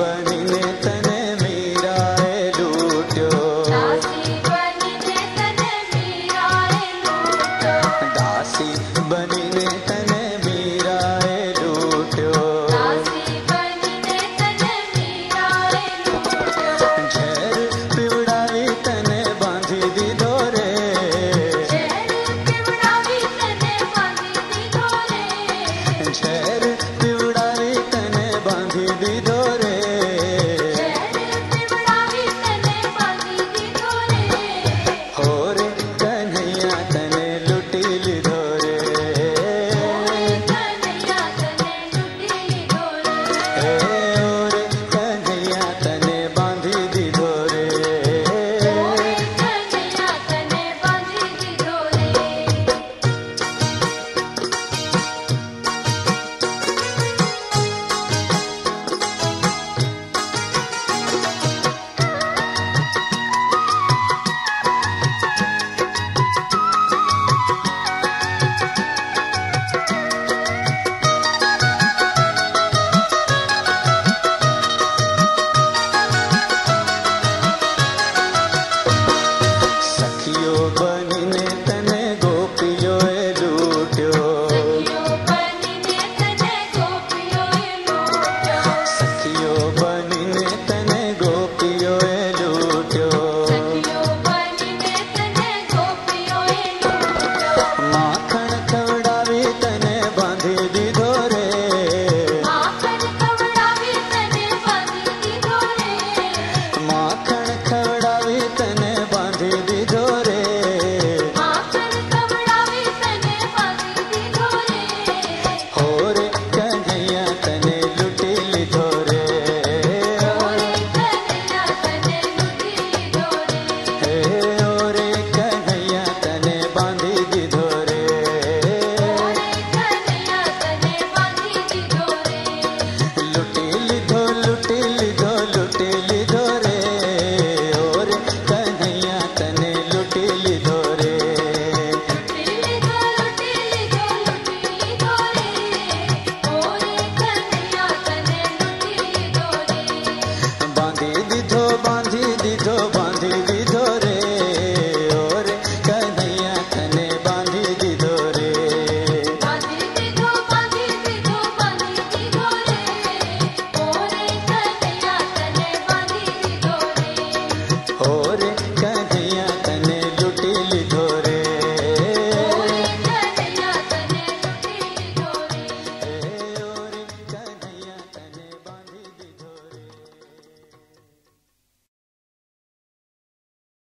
ಬರಿನೆ ತನ